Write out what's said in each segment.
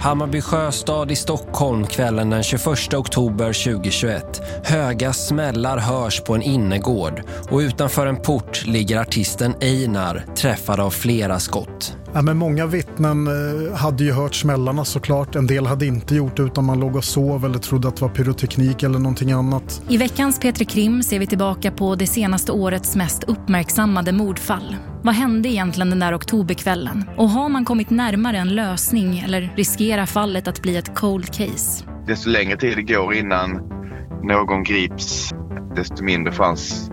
Hammarby sjöstad i Stockholm kvällen den 21 oktober 2021. Höga smällar hörs på en innergård och utanför en port ligger artisten Einar träffad av flera skott. Ja, men många vittnen eh, hade ju hört smällarna såklart. En del hade inte gjort det utan man låg och sov eller trodde att det var pyroteknik eller någonting annat. I veckans Petri Krim ser vi tillbaka på det senaste årets mest uppmärksammade mordfall. Vad hände egentligen den där oktoberkvällen? Och har man kommit närmare en lösning eller riskerar fallet att bli ett cold case? Desto längre tid det går innan någon grips, desto mindre chans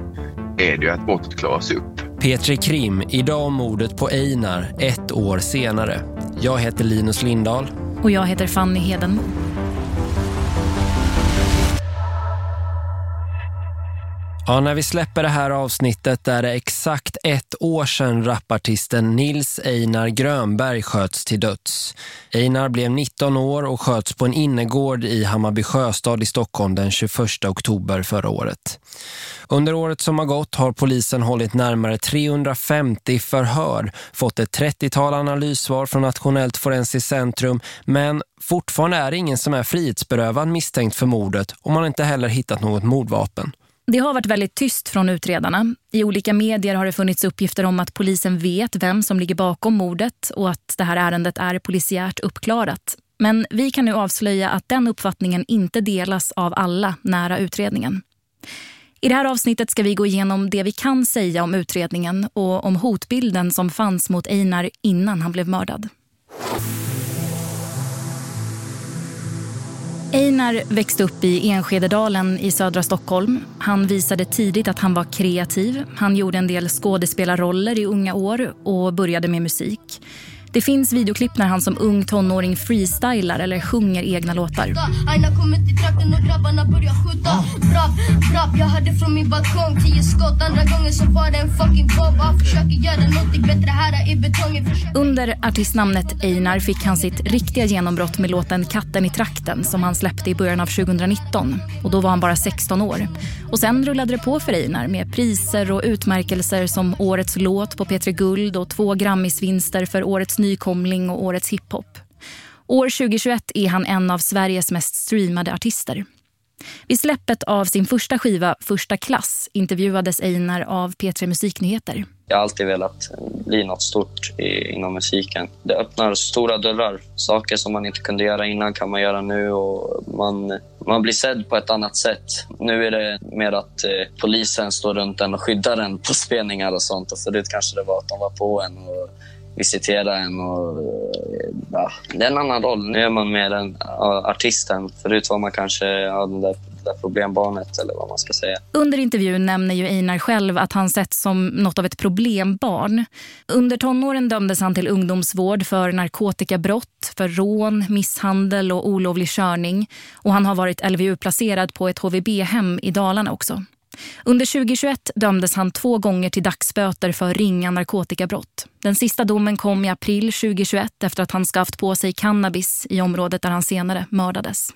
är det ju att brottet klaras upp. Petri Krim, idag om mordet på Einar, ett år senare. Jag heter Linus Lindahl. Och jag heter Fanny Hedenmo. Ja, när vi släpper det här avsnittet är det exakt ett år sedan rapartisten Nils Einar Grönberg sköts till döds. Einar blev 19 år och sköts på en innergård i Hammarby sjöstad i Stockholm den 21 oktober förra året. Under året som har gått har polisen hållit närmare 350 förhör, fått ett 30-tal analyssvar från Nationellt forensiskt centrum, men fortfarande är det ingen som är frihetsberövad misstänkt för mordet och man har inte heller hittat något mordvapen. Det har varit väldigt tyst från utredarna. I olika medier har det funnits uppgifter om att polisen vet vem som ligger bakom mordet och att det här ärendet är polisiärt uppklarat. Men vi kan nu avslöja att den uppfattningen inte delas av alla nära utredningen. I det här avsnittet ska vi gå igenom det vi kan säga om utredningen och om hotbilden som fanns mot Einar innan han blev mördad. Einar växte upp i Enskededalen i södra Stockholm. Han visade tidigt att han var kreativ. Han gjorde en del skådespelarroller i unga år och började med musik. Det finns videoklipp när han som ung tonåring freestylar eller sjunger egna låtar. Aina kommer till trakten och grabbarna börjar skjuta. Brapp, brapp, jag hörde från min balkong tio skott. Andra gången så var det en fucking bomb. Försöker göra någonting bättre här i betongen. Under artistnamnet Einar fick han sitt riktiga genombrott med låten Katten i trakten som han släppte i början av 2019. Och då var han bara 16 år. Och sen rullade det på för Einar med priser och utmärkelser som Årets låt på Petri Guld och två Grammisvinster för Årets nykomling och Årets hiphop. År 2021 är han en av Sveriges mest streamade artister. Vid släppet av sin första skiva Första klass intervjuades Einar av P3 Musiknyheter. Jag har alltid velat bli något stort inom musiken. Det öppnar stora dörrar. Saker som man inte kunde göra innan kan man göra nu och man, man blir sedd på ett annat sätt. Nu är det mer att eh, polisen står runt en och skyddar en på spelningar och sånt. Och förut kanske det var att de var på en och visitera en. Och, eh, ja, det är en annan roll. Nu är man mer en artisten. Förut var man kanske ja, den där, där problembarnet eller vad man ska säga. Under intervjun nämner ju Einar själv att han sett som något av ett problembarn. Under tonåren dömdes han till ungdomsvård för narkotikabrott, för rån, misshandel och olovlig körning. Och han har varit LVU-placerad på ett HVB-hem i Dalarna också. Under 2021 dömdes han två gånger till dagsböter för ringa narkotikabrott. Den sista domen kom i april 2021 efter att han skaffat på sig cannabis i området där han senare mördades.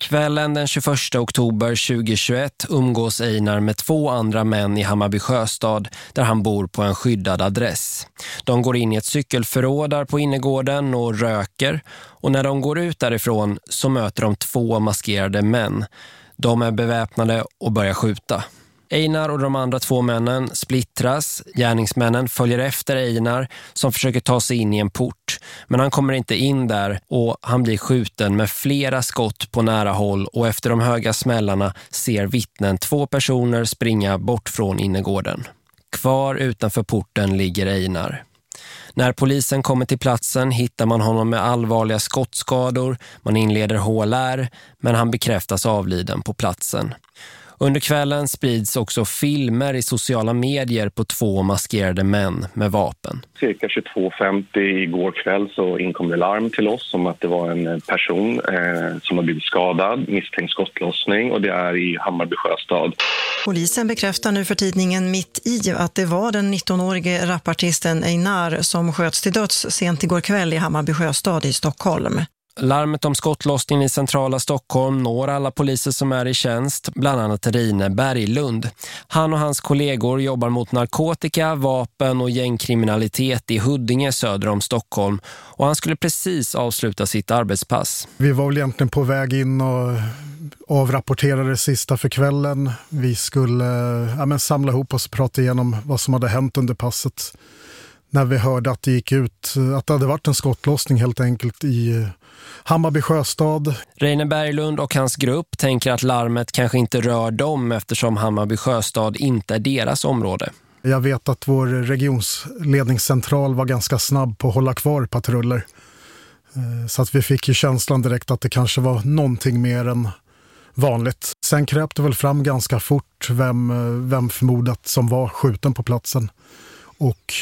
Kvällen den 21 oktober 2021 umgås Einar med två andra män i Hammarby sjöstad där han bor på en skyddad adress. De går in i ett cykelförråd där på innergården och röker och när de går ut därifrån så möter de två maskerade män. De är beväpnade och börjar skjuta. Einar och de andra två männen splittras. Gärningsmännen följer efter Einar som försöker ta sig in i en port. Men han kommer inte in där och han blir skjuten med flera skott på nära håll och efter de höga smällarna ser vittnen två personer springa bort från innergården. Kvar utanför porten ligger Einar. När polisen kommer till platsen hittar man honom med allvarliga skottskador. Man inleder HLR men han bekräftas avliden på platsen. Under kvällen sprids också filmer i sociala medier på två maskerade män med vapen. Cirka 22.50 igår kväll så inkom det larm till oss om att det var en person eh, som har blivit skadad, misstänkt skottlossning och det är i Hammarby sjöstad. Polisen bekräftar nu för tidningen Mitt i att det var den 19-årige rapartisten Einar som sköts till döds sent igår kväll i Hammarby sjöstad i Stockholm. Larmet om skottlossningen i centrala Stockholm når alla poliser som är i tjänst, bland annat Rine Berglund. Han och hans kollegor jobbar mot narkotika, vapen och gängkriminalitet i Huddinge söder om Stockholm och han skulle precis avsluta sitt arbetspass. Vi var väl egentligen på väg in och avrapporterade det sista för kvällen. Vi skulle ja, men samla ihop oss och prata igenom vad som hade hänt under passet när vi hörde att det gick ut, att det hade varit en skottlossning helt enkelt i Hammarby sjöstad. Reine Berglund och hans grupp tänker att larmet kanske inte rör dem eftersom Hammarby sjöstad inte är deras område. Jag vet att vår regionsledningscentral var ganska snabb på att hålla kvar patruller. Eh, så att vi fick ju känslan direkt att det kanske var någonting mer än vanligt. Sen kröp det väl fram ganska fort vem, eh, vem förmodat som var skjuten på platsen. Och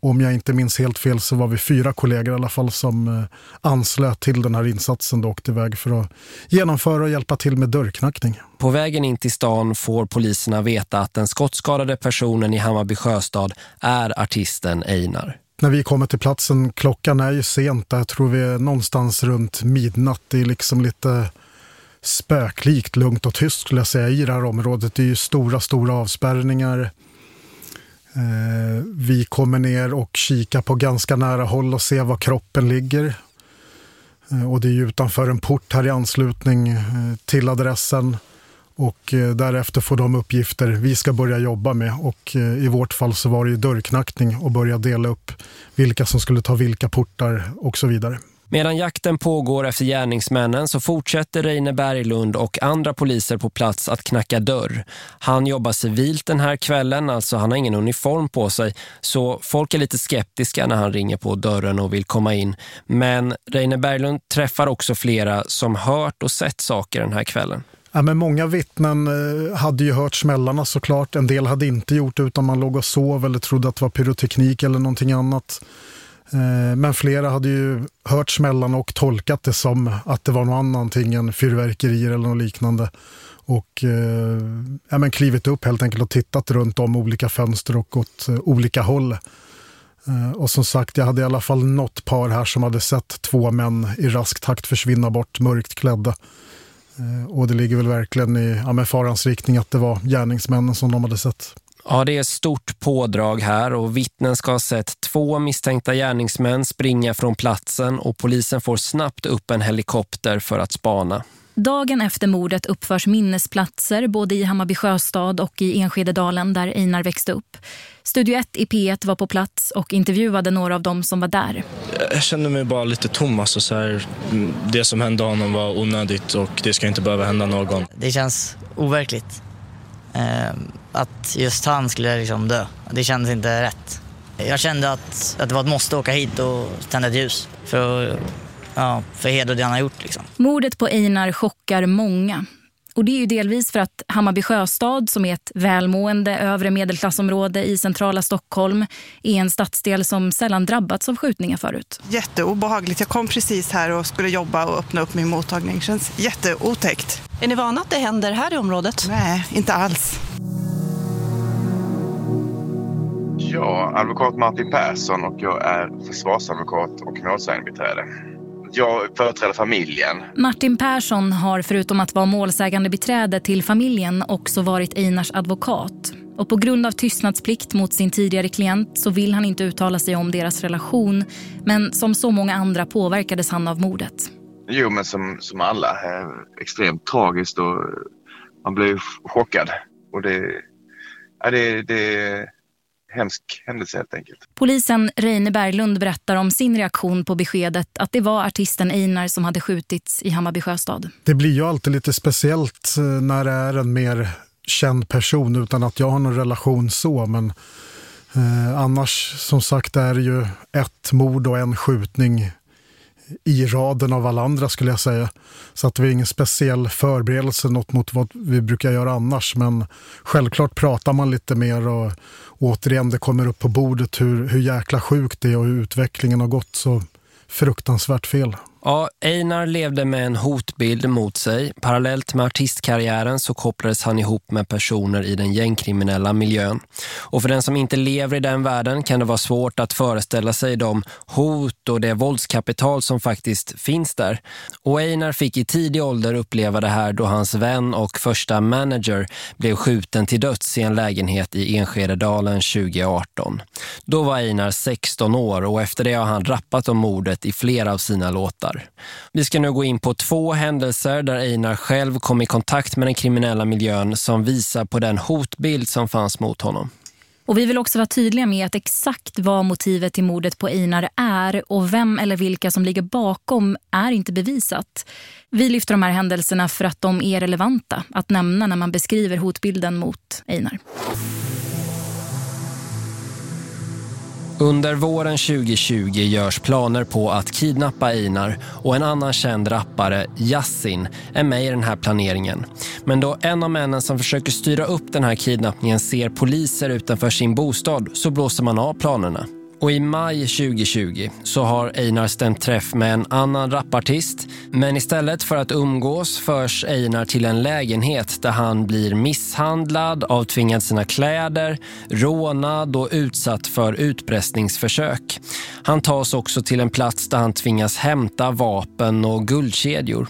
om jag inte minns helt fel så var vi fyra kollegor i alla fall som eh, anslöt till den här insatsen och åkte iväg för att genomföra och hjälpa till med dörrknackning. På vägen in till stan får poliserna veta att den skottskadade personen i Hammarby sjöstad är artisten Einar. När vi kommer till platsen, klockan är ju sent, jag tror vi är någonstans runt midnatt. Det är liksom lite spöklikt, lugnt och tyst skulle jag säga i det här området. Det är ju stora, stora avspärrningar. Eh, vi kommer ner och kikar på ganska nära håll och ser var kroppen ligger. Eh, och det är utanför en port här i anslutning eh, till adressen. Och eh, därefter får de uppgifter vi ska börja jobba med. Och eh, i vårt fall så var det ju dörrknackning och börja dela upp vilka som skulle ta vilka portar och så vidare. Medan jakten pågår efter gärningsmännen så fortsätter Reine Berglund och andra poliser på plats att knacka dörr. Han jobbar civilt den här kvällen, alltså han har ingen uniform på sig. Så folk är lite skeptiska när han ringer på dörren och vill komma in. Men Reine Berglund träffar också flera som hört och sett saker den här kvällen. Ja, men många vittnen eh, hade ju hört smällarna såklart. En del hade inte gjort det utan man låg och sov eller trodde att det var pyroteknik eller någonting annat. Eh, men flera hade ju hört smällarna och tolkat det som att det var något annat än fyrverkerier eller något liknande. Och eh, ja, men klivit upp helt enkelt och tittat runt om olika fönster och åt eh, olika håll. Och som sagt, jag hade i alla fall något par här som hade sett två män i rask takt försvinna bort, mörkt klädda. Och det ligger väl verkligen i ja, farans riktning att det var gärningsmännen som de hade sett. Ja, det är stort pådrag här och vittnen ska ha sett två misstänkta gärningsmän springa från platsen och polisen får snabbt upp en helikopter för att spana. Dagen efter mordet uppförs minnesplatser både i Hammarby sjöstad och i Enskededalen där Einar växte upp. Studio 1 i P1 var på plats och intervjuade några av dem som var där. Jag kände mig bara lite tom. Alltså så här, det som hände honom var onödigt och det ska inte behöva hända någon. Det känns overkligt. Eh, att just han skulle liksom dö. Det kändes inte rätt. Jag kände att, att det var ett måste åka hit och tända ett ljus för, ja, för heder det han har gjort. Liksom. Mordet på Einar chockar många. Och det är ju delvis för att Hammarby sjöstad, som är ett välmående övre medelklassområde i centrala Stockholm, är en stadsdel som sällan drabbats av skjutningar förut. Jätteobehagligt. Jag kom precis här och skulle jobba och öppna upp min mottagning. Känns jätteotäckt. Är ni vana att det händer här i området? Nej, inte alls. Ja, advokat Martin Persson och jag är försvarsadvokat och målsägandebiträde. Jag företräder familjen. Martin Persson har förutom att vara målsägande beträde till familjen också varit Einars advokat. Och på grund av tystnadsplikt mot sin tidigare klient så vill han inte uttala sig om deras relation. Men som så många andra påverkades han av mordet. Jo, men som, som alla. Eh, extremt tragiskt och man blir chockad. Och det, ja, det, det hemsk händelse helt enkelt. Polisen Reine Berglund berättar om sin reaktion på beskedet att det var artisten Einar som hade skjutits i Hammarby sjöstad. Det blir ju alltid lite speciellt eh, när det är en mer känd person utan att jag har någon relation så men eh, annars som sagt är det ju ett mord och en skjutning i raden av alla andra skulle jag säga. Så att det var ingen speciell förberedelse något mot vad vi brukar göra annars. Men självklart pratar man lite mer och återigen det kommer upp på bordet hur, hur jäkla sjukt det är och hur utvecklingen har gått så fruktansvärt fel. Ja, Einar levde med en hotbild mot sig. Parallellt med artistkarriären så kopplades han ihop med personer i den gängkriminella miljön. Och för den som inte lever i den världen kan det vara svårt att föreställa sig de hot och det våldskapital som faktiskt finns där. Och Einar fick i tidig ålder uppleva det här då hans vän och första manager blev skjuten till döds i en lägenhet i Enskededalen 2018. Då var Einar 16 år och efter det har han rappat om mordet i flera av sina låtar. Vi ska nu gå in på två händelser där Einar själv kom i kontakt med den kriminella miljön som visar på den hotbild som fanns mot honom. Och vi vill också vara tydliga med att exakt vad motivet till mordet på Einar är och vem eller vilka som ligger bakom är inte bevisat. Vi lyfter de här händelserna för att de är relevanta att nämna när man beskriver hotbilden mot Einar. Under våren 2020 görs planer på att kidnappa Einar och en annan känd rappare, Yassin, är med i den här planeringen. Men då en av männen som försöker styra upp den här kidnappningen ser poliser utanför sin bostad så blåser man av planerna. Och i maj 2020 så har Einar stämt träff med en annan rappartist. Men istället för att umgås förs Einar till en lägenhet där han blir misshandlad, avtvingad sina kläder, rånad och utsatt för utpressningsförsök. Han tas också till en plats där han tvingas hämta vapen och guldkedjor.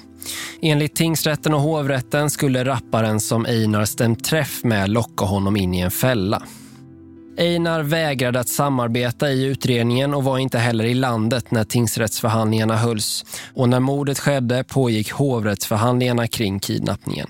Enligt tingsrätten och hovrätten skulle rapparen som Einar stämt träff med locka honom in i en fälla. Einar vägrade att samarbeta i utredningen och var inte heller i landet när tingsrättsförhandlingarna hölls. Och när mordet skedde pågick hovrättsförhandlingarna kring kidnappningen.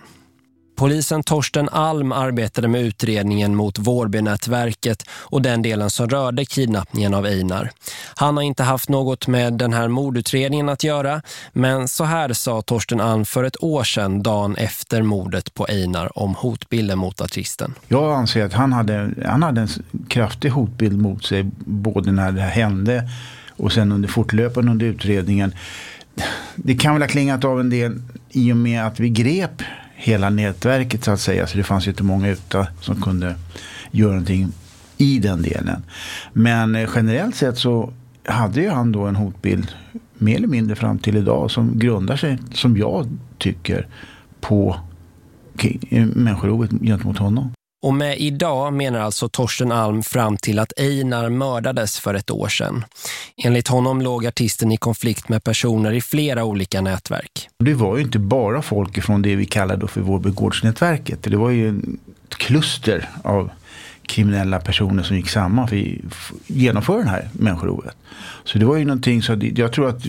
Polisen Torsten Alm arbetade med utredningen mot Vårbynätverket och den delen som rörde kidnappningen av Einar. Han har inte haft något med den här mordutredningen att göra men så här sa Torsten Alm för ett år sedan dagen efter mordet på Einar om hotbilden mot artisten. Jag anser att han hade, han hade en kraftig hotbild mot sig både när det hände och sen under fortlöpande under utredningen. Det kan väl ha klingat av en del i och med att vi grep hela nätverket så att säga. Så det fanns ju inte många ute som kunde göra någonting i den delen. Men eh, generellt sett så hade ju han då en hotbild mer eller mindre fram till idag som grundar sig, som jag tycker, på eh, människorovet gentemot honom. Och med idag menar alltså Torsten Alm fram till att Einar mördades för ett år sedan. Enligt honom låg artisten i konflikt med personer i flera olika nätverk. Det var ju inte bara folk från det vi kallar för Vårbygårdsnätverket. Det var ju ett kluster av kriminella personer som gick samman för att genomföra det här människorovet. Så det var ju någonting, så jag tror att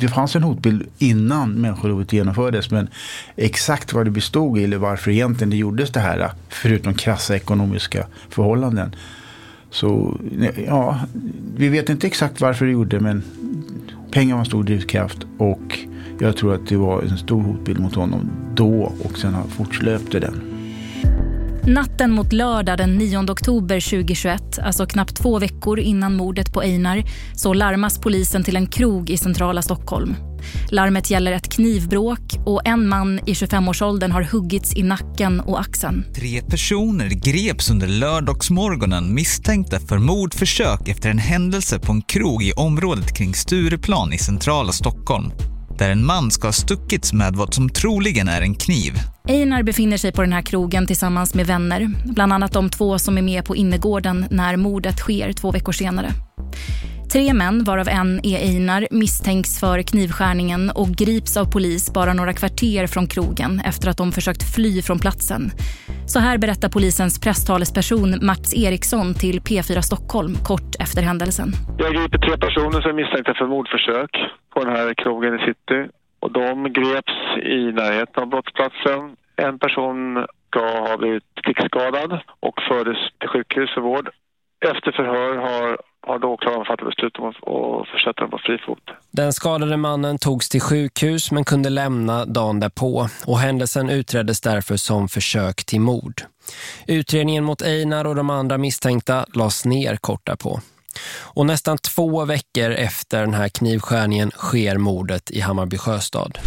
det fanns en hotbild innan människorovet genomfördes. Men exakt vad det bestod i eller varför egentligen det gjordes det här, förutom krassa ekonomiska förhållanden. Så ja, vi vet inte exakt varför det gjorde men pengar var en stor drivkraft och jag tror att det var en stor hotbild mot honom då och sen fortlöpte den. Natten mot lördag den 9 oktober 2021, alltså knappt två veckor innan mordet på Einar, så larmas polisen till en krog i centrala Stockholm. Larmet gäller ett knivbråk och en man i 25-årsåldern har huggits i nacken och axeln. Tre personer greps under lördagsmorgonen misstänkta för mordförsök efter en händelse på en krog i området kring Stureplan i centrala Stockholm där en man ska ha stuckits med vad som troligen är en kniv. Einar befinner sig på den här krogen tillsammans med vänner, bland annat de två som är med på innergården när mordet sker två veckor senare. Tre män, varav en är Einar, misstänks för knivskärningen och grips av polis bara några kvarter från krogen efter att de försökt fly från platsen. Så här berättar polisens presstalesperson Mats Eriksson till P4 Stockholm kort efter händelsen. Jag griper tre personer som är misstänkta för mordförsök på den här krogen i city. Och de greps i närheten av brottsplatsen. En person ska ha blivit krigsskadad och fördes till sjukhus för vård. Efter förhör har har då åklagaren fattat beslut om att försätta den på fri fot. Den skadade mannen togs till sjukhus men kunde lämna dagen därpå och händelsen utreddes därför som försök till mord. Utredningen mot Einar och de andra misstänkta lades ner kort därpå. Och nästan två veckor efter den här knivskärningen sker mordet i Hammarby sjöstad.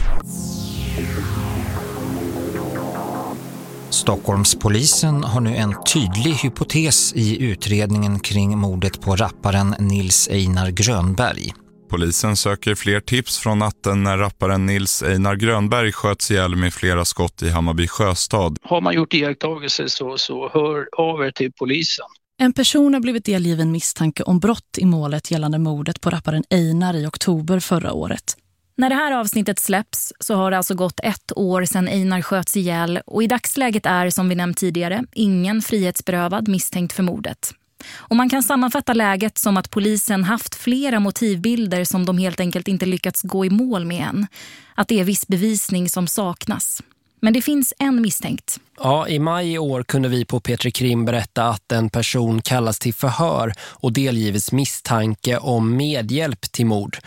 Stockholmspolisen har nu en tydlig hypotes i utredningen kring mordet på rapparen Nils Einar Grönberg. Polisen söker fler tips från natten när rapparen Nils Einar Grönberg sköts ihjäl med flera skott i Hammarby sjöstad. Har man gjort iakttagelser så, så hör av er till polisen. En person har blivit delgiven misstanke om brott i målet gällande mordet på rapparen Einar i oktober förra året. När det här avsnittet släpps så har det alltså gått ett år sedan Einar sköts ihjäl och i dagsläget är, som vi nämnt tidigare, ingen frihetsberövad misstänkt för mordet. Och man kan sammanfatta läget som att polisen haft flera motivbilder som de helt enkelt inte lyckats gå i mål med än. Att det är viss bevisning som saknas. Men det finns en misstänkt. Ja, i maj i år kunde vi på Petri Krim berätta att en person kallas till förhör och delgivits misstanke om medhjälp till mord.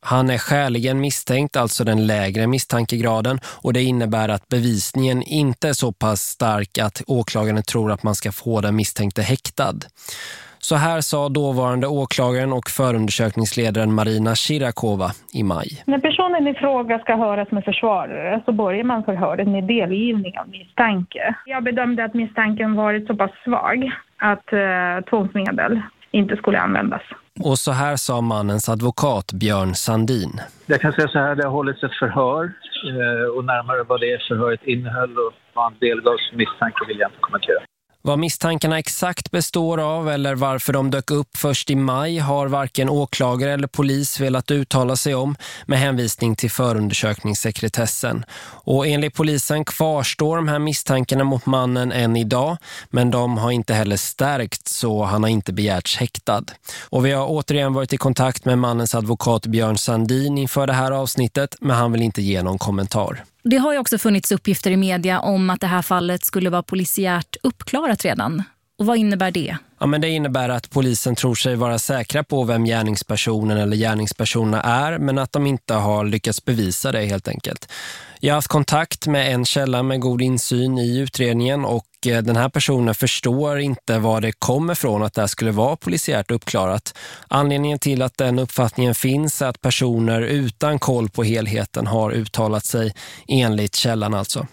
Han är skäligen misstänkt, alltså den lägre misstankegraden och det innebär att bevisningen inte är så pass stark att åklagaren tror att man ska få den misstänkte häktad. Så här sa dåvarande åklagaren och förundersökningsledaren Marina Shirakova i maj. När personen i fråga ska höras med försvarare så börjar man förhöret med delgivning av misstanke. Jag bedömde att misstanken varit så pass svag att eh, tvångsmedel inte skulle användas. Och så här sa mannens advokat Björn Sandin. Jag kan säga så här, det har hållits ett förhör eh, och närmare vad det förhöret innehöll och vad han delgavs misstanke vill jag inte kommentera. Vad misstankarna exakt består av eller varför de dök upp först i maj har varken åklagare eller polis velat uttala sig om med hänvisning till förundersökningssekretessen. Och enligt polisen kvarstår de här misstankarna mot mannen än idag men de har inte heller stärkt så han har inte begärts häktad. Och vi har återigen varit i kontakt med mannens advokat Björn Sandin inför det här avsnittet men han vill inte ge någon kommentar. Det har ju också funnits uppgifter i media om att det här fallet skulle vara polisiärt uppklarat redan. Och vad innebär det? Ja, men det innebär att polisen tror sig vara säkra på vem gärningspersonen eller gärningspersonerna är men att de inte har lyckats bevisa det helt enkelt. Jag har haft kontakt med en källa med god insyn i utredningen och eh, den här personen förstår inte var det kommer från att det här skulle vara polisiärt uppklarat. Anledningen till att den uppfattningen finns är att personer utan koll på helheten har uttalat sig enligt källan alltså.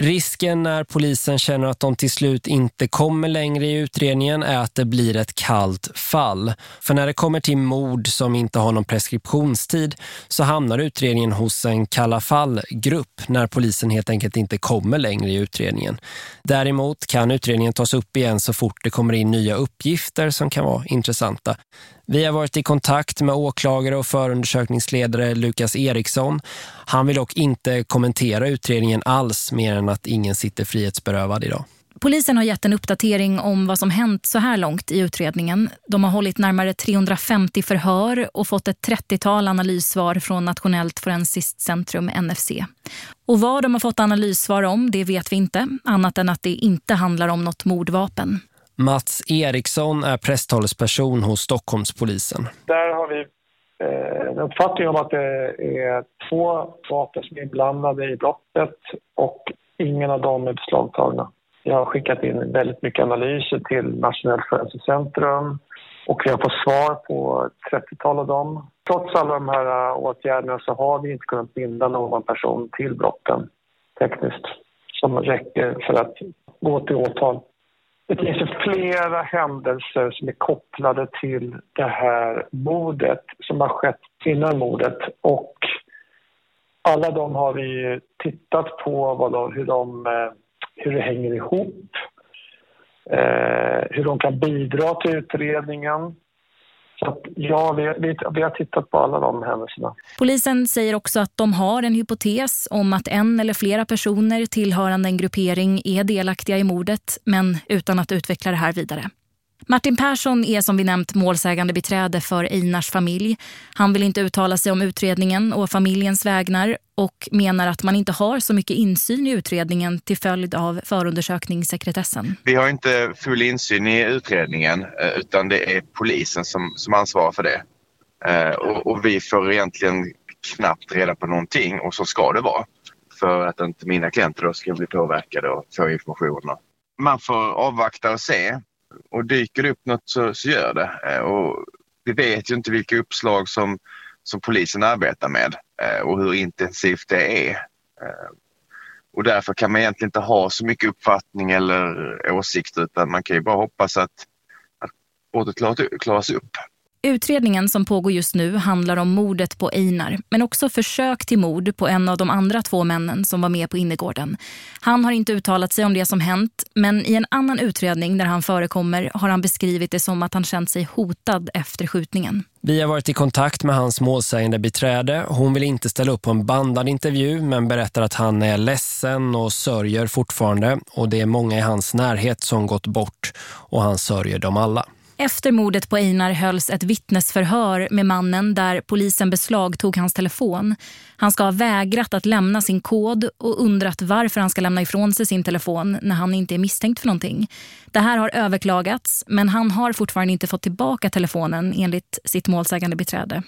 Risken när polisen känner att de till slut inte kommer längre i utredningen är att det blir ett kallt fall. För när det kommer till mord som inte har någon preskriptionstid så hamnar utredningen hos en kalla fallgrupp när polisen helt enkelt inte kommer längre i utredningen. Däremot kan utredningen tas upp igen så fort det kommer in nya uppgifter som kan vara intressanta. Vi har varit i kontakt med åklagare och förundersökningsledare Lukas Eriksson. Han vill dock inte kommentera utredningen alls mer än att ingen sitter frihetsberövad idag. Polisen har gett en uppdatering om vad som hänt så här långt i utredningen. De har hållit närmare 350 förhör och fått ett 30-tal analyssvar från Nationellt forensiskt centrum NFC. Och vad de har fått analyssvar om det vet vi inte, annat än att det inte handlar om något mordvapen. Mats Eriksson är presstalesperson hos Stockholmspolisen. Där har vi eh, en uppfattning om att det är två vapen som är inblandade i brottet och ingen av dem är beslagtagna. Jag har skickat in väldigt mycket analyser till Nationellt forensiskt centrum och vi har fått svar på ett 30-tal av dem. Trots alla de här eh, åtgärderna så har vi inte kunnat binda någon person till brotten tekniskt som räcker för att gå till åtal. Det finns flera händelser som är kopplade till det här mordet som har skett innan mordet och alla de har vi tittat på vad de, hur, de, eh, hur det hänger ihop, eh, hur de kan bidra till utredningen. Så att, ja, vi, vi, vi har tittat på alla de händelserna. Polisen säger också att de har en hypotes om att en eller flera personer tillhörande en gruppering är delaktiga i mordet men utan att utveckla det här vidare. Martin Persson är som vi nämnt målsägande beträde för Einars familj. Han vill inte uttala sig om utredningen och familjens vägnar och menar att man inte har så mycket insyn i utredningen till följd av förundersökningssekretessen. Vi har inte full insyn i utredningen eh, utan det är polisen som, som ansvarar för det. Eh, och, och vi får egentligen knappt reda på någonting och så ska det vara. För att inte mina klienter då ska bli påverkade och få information. Man får avvakta och se och dyker det upp något så, så gör det. Eh, och vi vet ju inte vilka uppslag som, som polisen arbetar med eh, och hur intensivt det är. Eh, och därför kan man egentligen inte ha så mycket uppfattning eller åsikt utan man kan ju bara hoppas att, att brottet klaras upp. Utredningen som pågår just nu handlar om mordet på Einar men också försök till mord på en av de andra två männen som var med på innergården. Han har inte uttalat sig om det som hänt men i en annan utredning där han förekommer har han beskrivit det som att han känt sig hotad efter skjutningen. Vi har varit i kontakt med hans målsägande beträde. Hon vill inte ställa upp på en bandad intervju men berättar att han är ledsen och sörjer fortfarande och det är många i hans närhet som gått bort och han sörjer dem alla. Efter mordet på Einar hölls ett vittnesförhör med mannen där polisen beslagtog hans telefon. Han ska ha vägrat att lämna sin kod och undrat varför han ska lämna ifrån sig sin telefon när han inte är misstänkt för någonting. Det här har överklagats men han har fortfarande inte fått tillbaka telefonen enligt sitt målsägande beträde.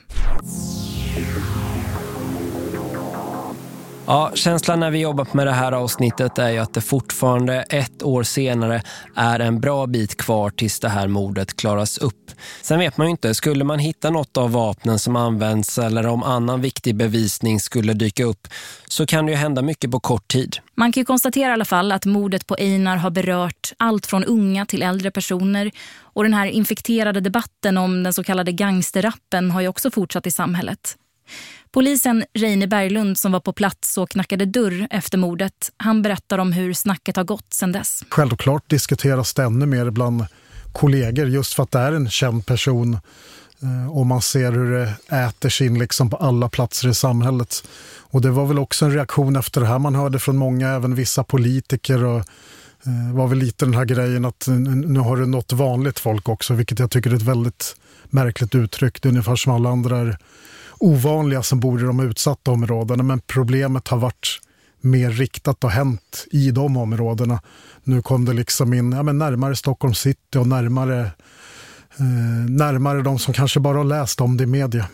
Ja, känslan när vi jobbat med det här avsnittet är ju att det fortfarande ett år senare är en bra bit kvar tills det här mordet klaras upp. Sen vet man ju inte, skulle man hitta något av vapnen som används eller om annan viktig bevisning skulle dyka upp så kan det ju hända mycket på kort tid. Man kan ju konstatera i alla fall att mordet på Einar har berört allt från unga till äldre personer och den här infekterade debatten om den så kallade gangsterrappen har ju också fortsatt i samhället. Polisen Reine Berglund som var på plats och knackade dörr efter mordet, han berättar om hur snacket har gått sedan dess. Självklart diskuteras det ännu mer bland kollegor just för att det är en känd person eh, och man ser hur det äter sig in liksom på alla platser i samhället. Och det var väl också en reaktion efter det här man hörde från många, även vissa politiker och eh, var väl lite den här grejen att nu har det nått vanligt folk också, vilket jag tycker är ett väldigt märkligt uttryck. Det är ungefär som alla andra är ovanliga som bor i de utsatta områdena men problemet har varit mer riktat och hänt i de områdena. Nu kom det liksom in ja, men närmare Stockholm city och närmare, eh, närmare de som kanske bara har läst om det i media.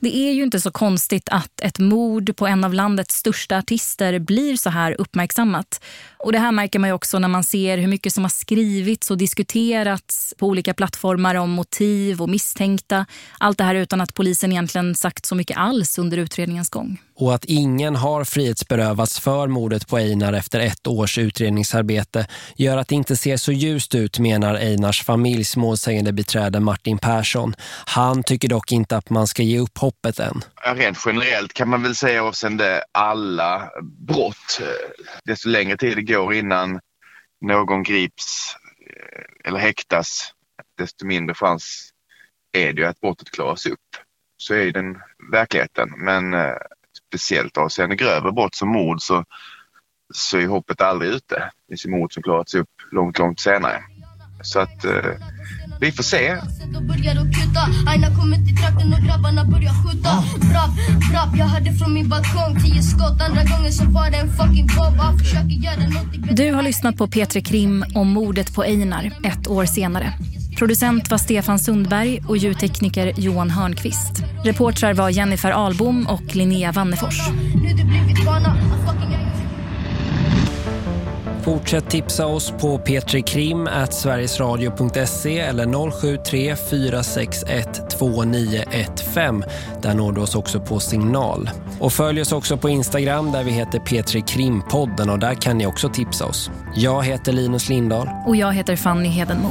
Det är ju inte så konstigt att ett mord på en av landets största artister blir så här uppmärksammat. Och det här märker man ju också när man ser hur mycket som har skrivits och diskuterats på olika plattformar om motiv och misstänkta. Allt det här utan att polisen egentligen sagt så mycket alls under utredningens gång. Och att ingen har frihetsberövats för mordet på Einar efter ett års utredningsarbete gör att det inte ser så ljust ut menar Einars familjs målsägande beträde Martin Persson. Han tycker dock inte att man ska ge upp hoppet än. Rent generellt kan man väl säga avseende alla brott. Eh, desto längre tid det går innan någon grips eh, eller häktas desto mindre chans är det ju att brottet klaras upp. Så är den verkligheten. Men eh, speciellt avseende grövre brott som mord så, så är hoppet aldrig ute. Det finns ju mord som klarats upp långt, långt senare. Så att eh, vi får se. Aina kommer till trakten och grabbarna börjar skjuta Brapp, brapp, jag hörde från min balkong Tio skott, andra gången så var det en fucking bomb Försöker göra något Du har lyssnat på Petri Krim om mordet på Einar ett år senare. Producent var Stefan Sundberg och ljudtekniker Johan Hörnqvist. Reportrar var Jennifer Albom och Linnea Wannefors. Fortsätt tipsa oss på petrikrim sverigesradio.se eller 073 461 2915. Där når du oss också på signal. Och följ oss också på Instagram där vi heter Petri Krimpodden och där kan ni också tipsa oss. Jag heter Linus Lindahl. Och jag heter Fanny Hedenmo.